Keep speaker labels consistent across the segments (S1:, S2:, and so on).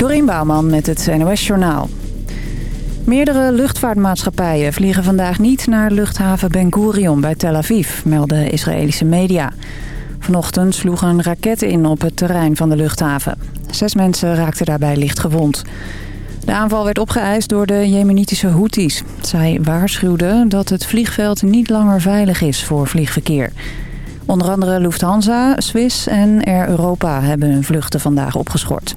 S1: Dorien Bouwman met het NOS Journaal. Meerdere luchtvaartmaatschappijen vliegen vandaag niet naar luchthaven Ben Gurion bij Tel Aviv, melden Israëlische media. Vanochtend sloegen een raket in op het terrein van de luchthaven. Zes mensen raakten daarbij licht gewond. De aanval werd opgeëist door de jemenitische Houthis. Zij waarschuwden dat het vliegveld niet langer veilig is voor vliegverkeer. Onder andere Lufthansa, Swiss en Air Europa hebben hun vluchten vandaag opgeschort.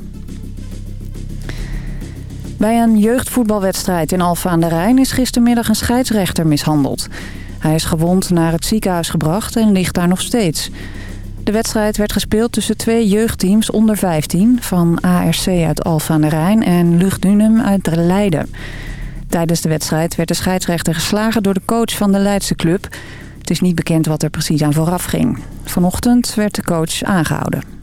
S1: Bij een jeugdvoetbalwedstrijd in Alphen aan de Rijn is gistermiddag een scheidsrechter mishandeld. Hij is gewond naar het ziekenhuis gebracht en ligt daar nog steeds. De wedstrijd werd gespeeld tussen twee jeugdteams onder 15... van ARC uit Alphen aan de Rijn en Luchtdunum uit Leiden. Tijdens de wedstrijd werd de scheidsrechter geslagen door de coach van de Leidse club. Het is niet bekend wat er precies aan vooraf ging. Vanochtend werd de coach aangehouden.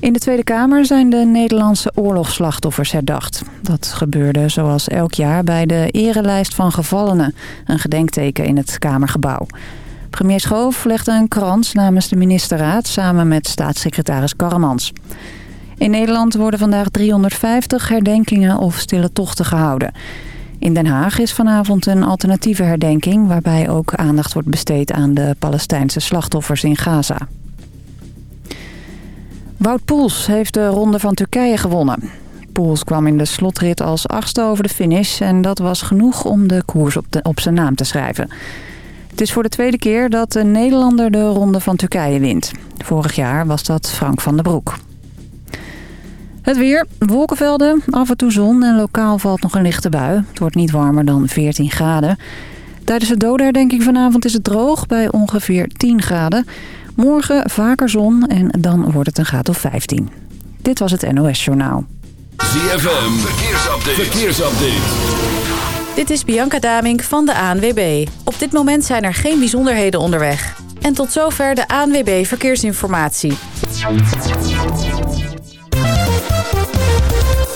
S1: In de Tweede Kamer zijn de Nederlandse oorlogsslachtoffers herdacht. Dat gebeurde zoals elk jaar bij de erelijst van gevallenen, een gedenkteken in het Kamergebouw. Premier Schoof legde een krans namens de ministerraad samen met staatssecretaris Karremans. In Nederland worden vandaag 350 herdenkingen of stille tochten gehouden. In Den Haag is vanavond een alternatieve herdenking... waarbij ook aandacht wordt besteed aan de Palestijnse slachtoffers in Gaza. Wout Poels heeft de ronde van Turkije gewonnen. Poels kwam in de slotrit als achtste over de finish... en dat was genoeg om de koers op, de, op zijn naam te schrijven. Het is voor de tweede keer dat een Nederlander de ronde van Turkije wint. Vorig jaar was dat Frank van der Broek. Het weer, wolkenvelden, af en toe zon en lokaal valt nog een lichte bui. Het wordt niet warmer dan 14 graden. Tijdens de dodenherdenking vanavond is het droog bij ongeveer 10 graden. Morgen vaker zon en dan wordt het een graad of 15. Dit was het NOS Journaal.
S2: ZFM, verkeersupdate. verkeersupdate.
S3: Dit is Bianca Damink van de ANWB. Op dit moment zijn er geen bijzonderheden onderweg. En tot zover de ANWB Verkeersinformatie.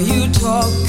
S4: you
S5: talk.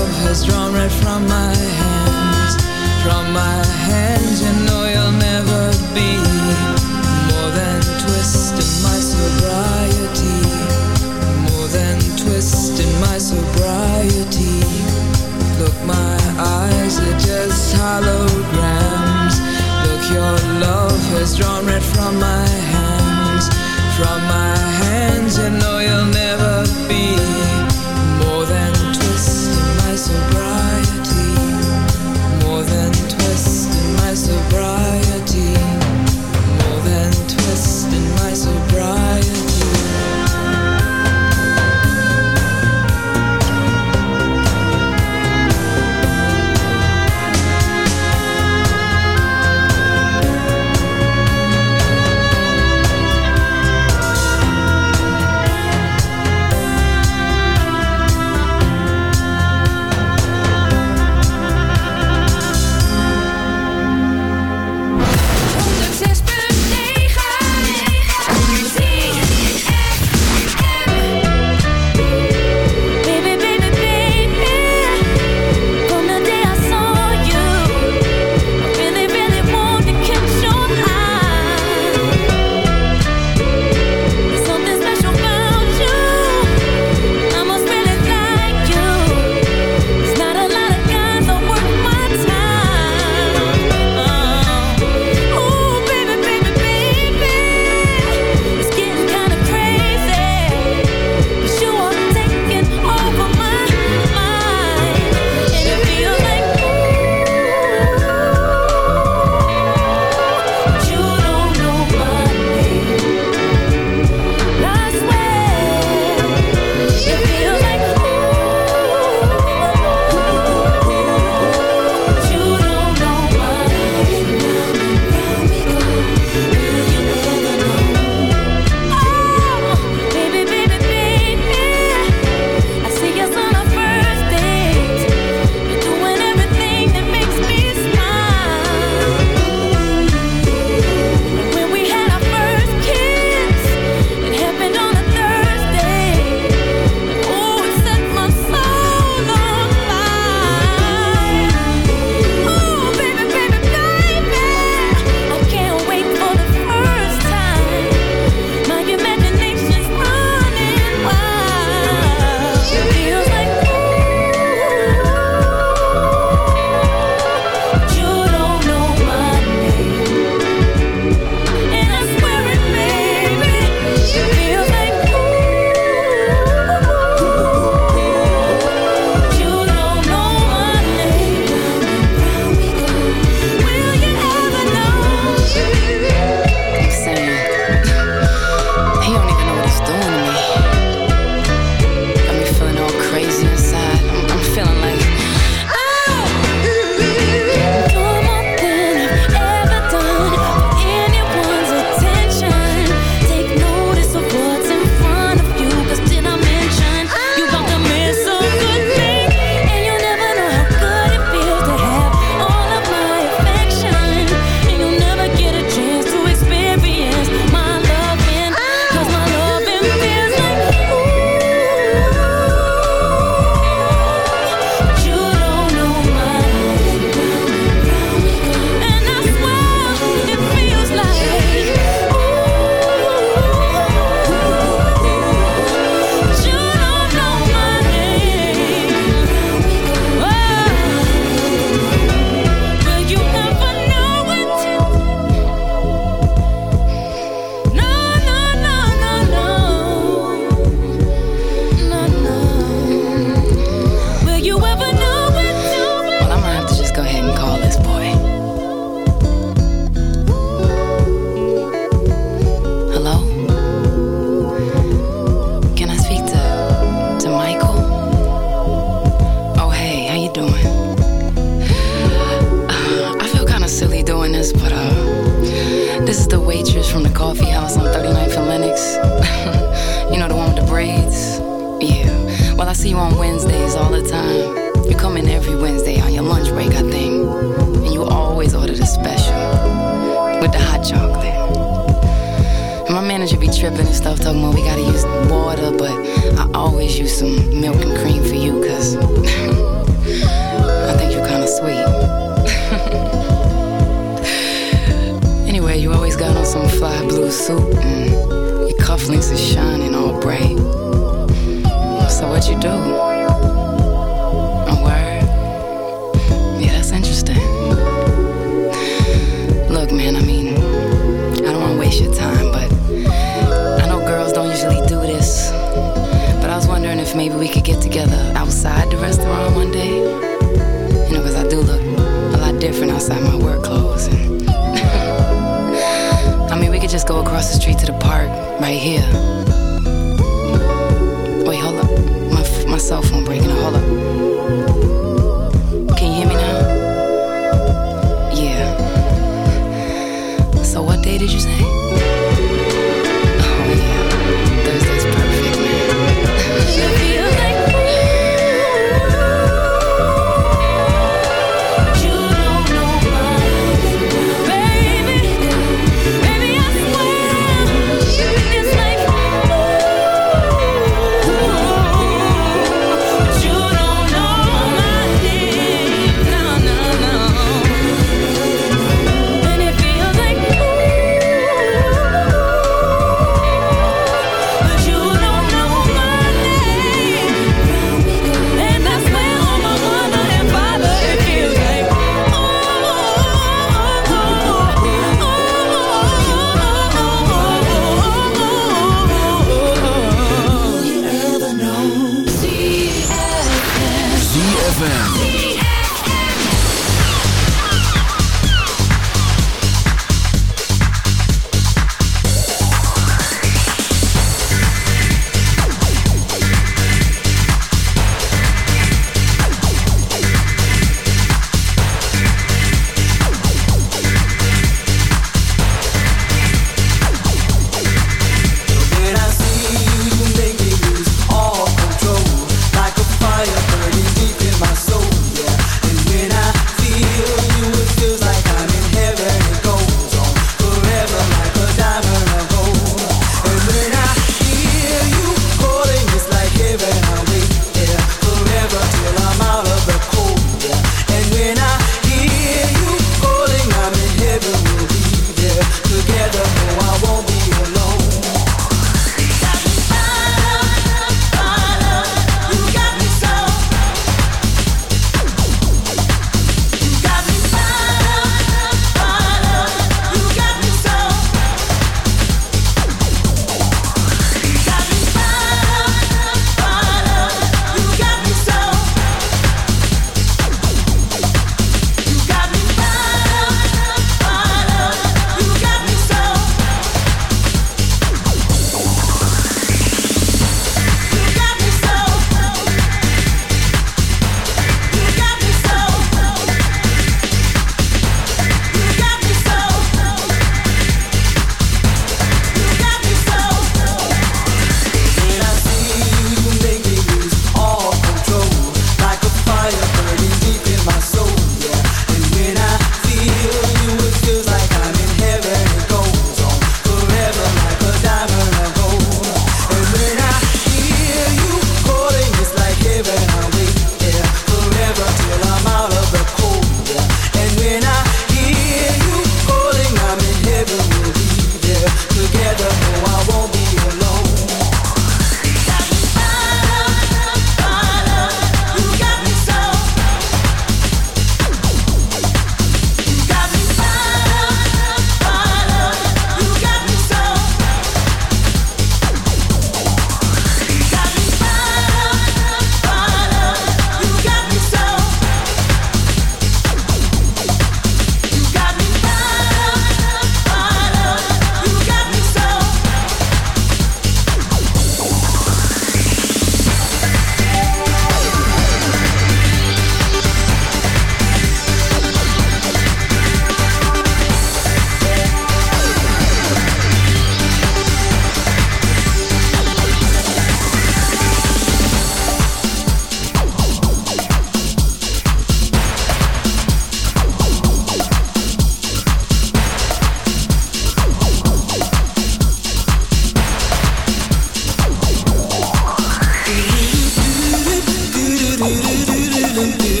S5: do do do do do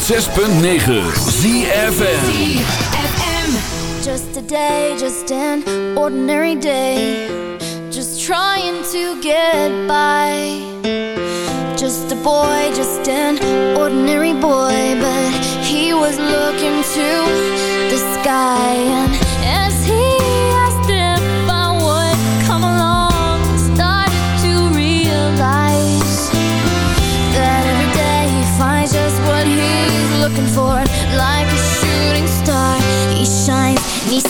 S2: 106.9 ZFM
S6: Just a day, just an ordinary day. Just trying to get by. Just a boy, just an ordinary boy. But he was looking to the sky Like a shooting star. He shines and he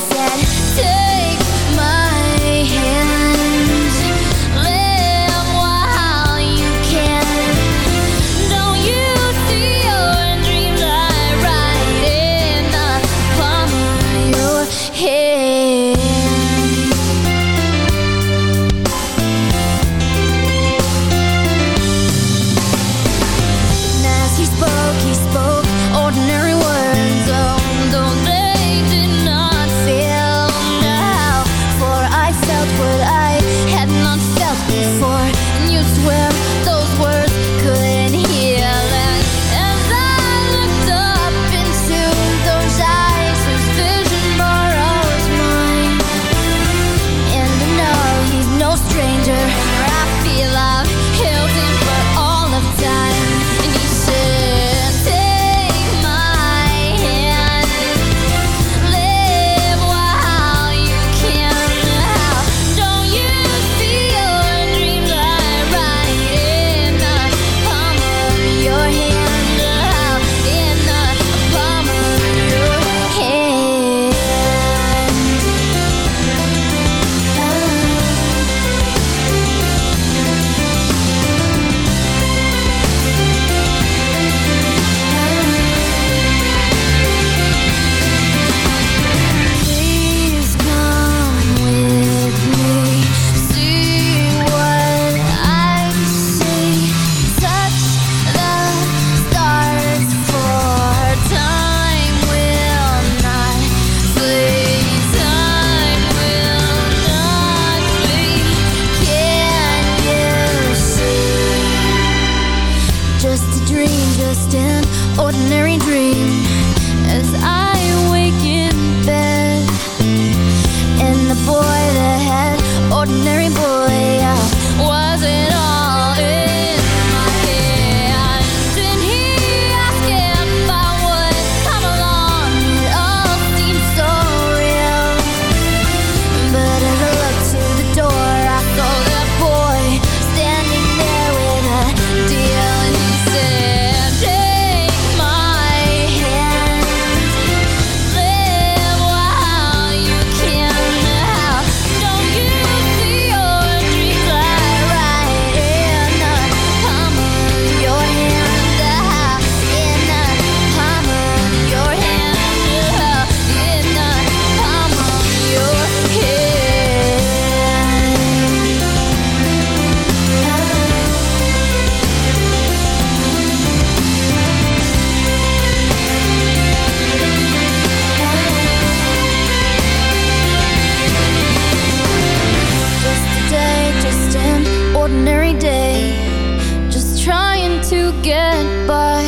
S6: just trying to get by.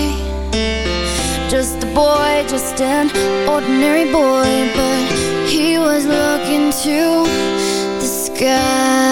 S6: Just a boy, just an ordinary boy, but he was looking to the sky.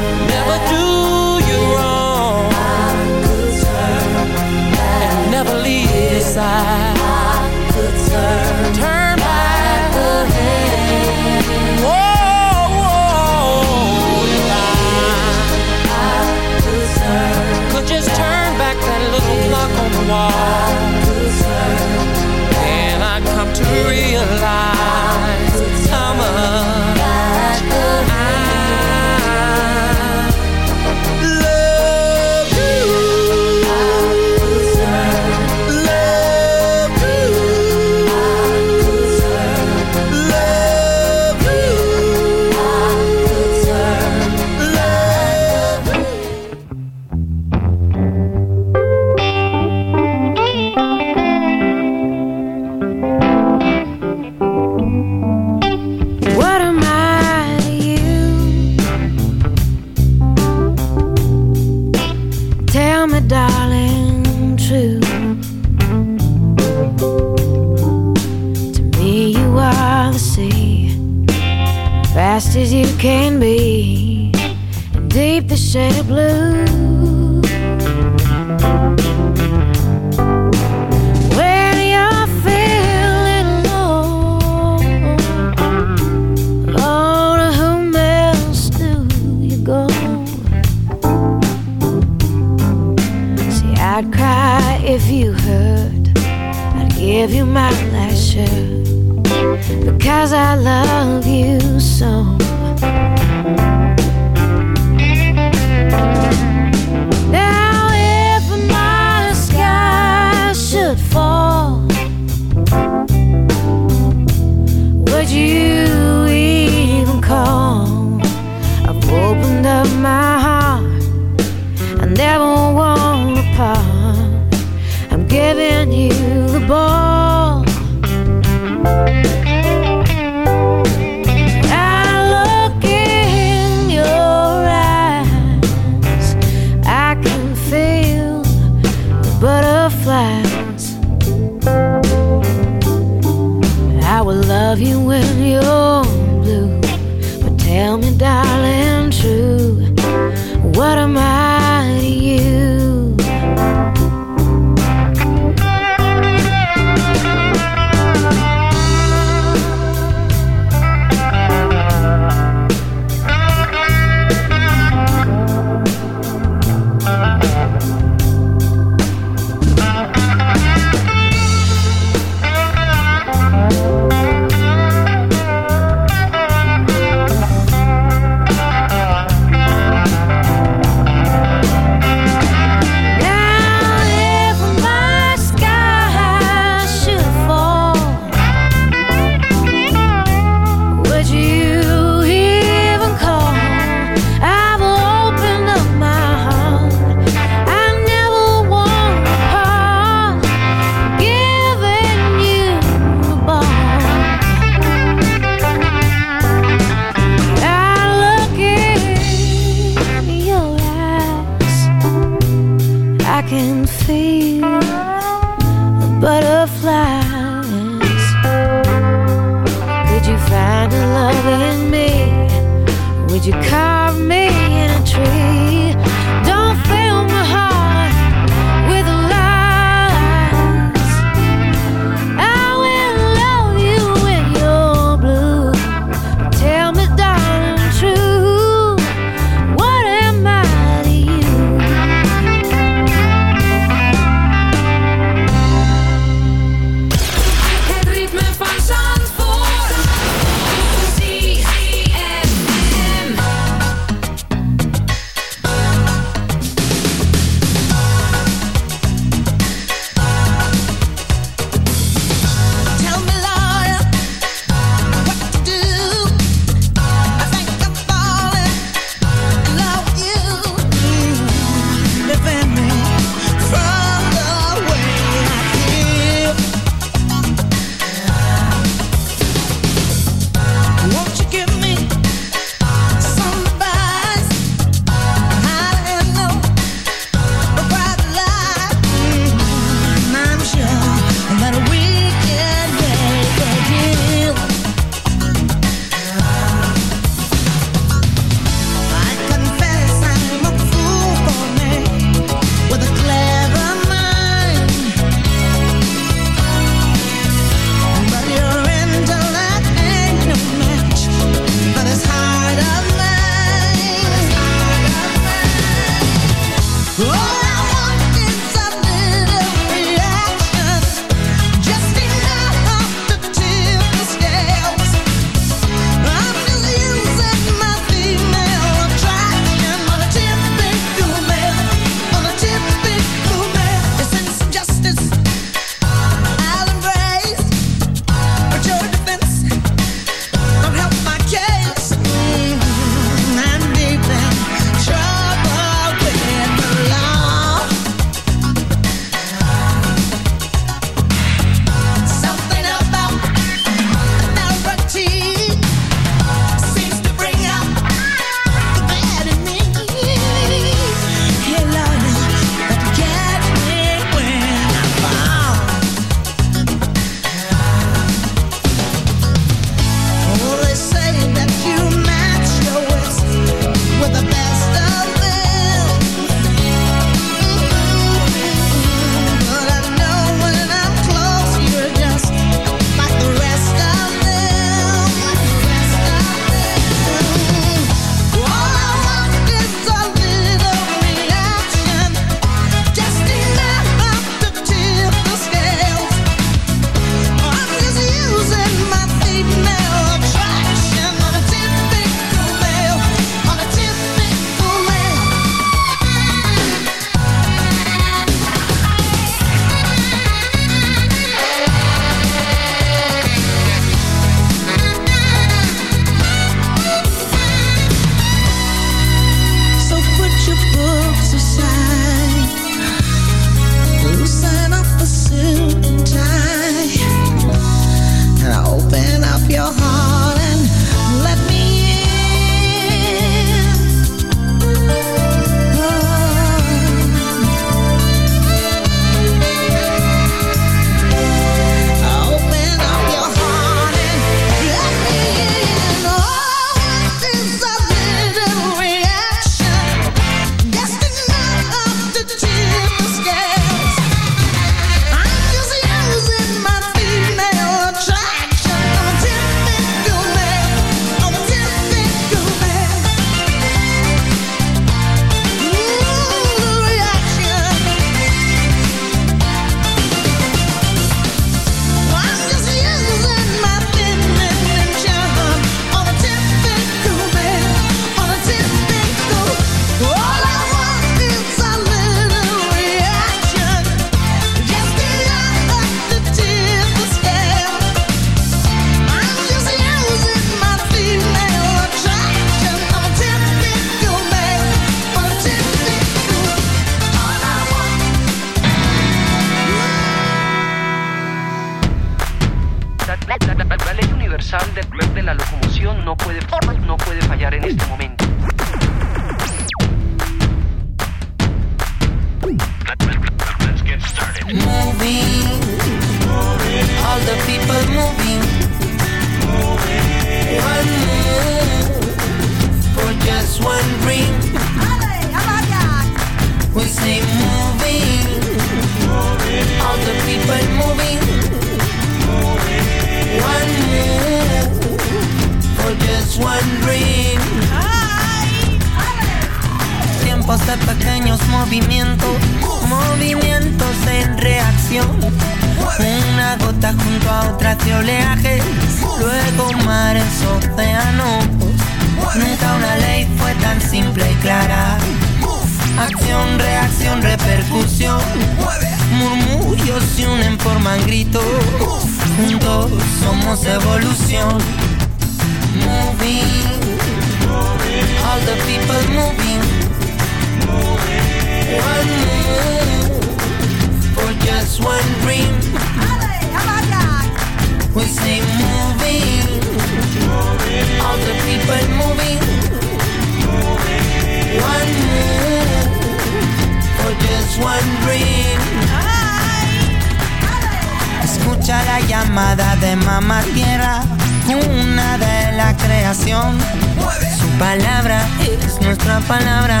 S7: nuestra palabra.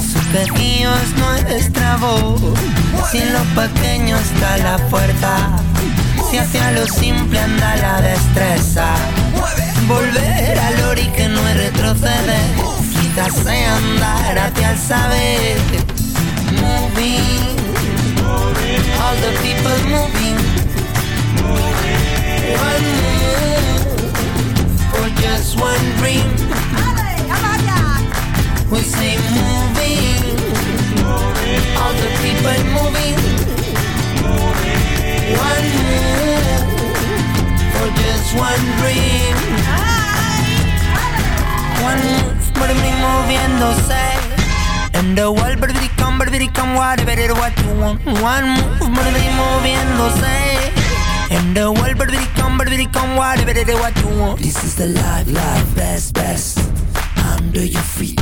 S7: Su quejío es nuestra voz. Si en lo pequeño está la fuerza, si hacia lo simple anda la destreza. Volver al ori que no es retroceder, quizás sea andar hacia el saber. Moving, all the people moving. One move for just one dream. We moving, all the people moving. One move for just one dream. One move, the world, come, come, whatever what you want. One move, the world, come, come, whatever what you want. This is the life, life, best, best. Under your feet.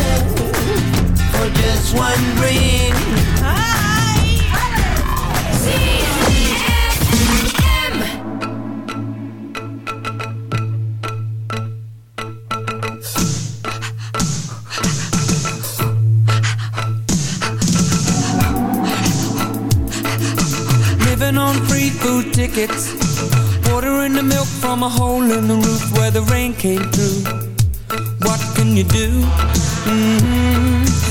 S7: just dream.
S4: Living on free food tickets. Watering the milk from a hole in the roof where the rain came through. What can you do? Mm-hmm.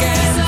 S4: much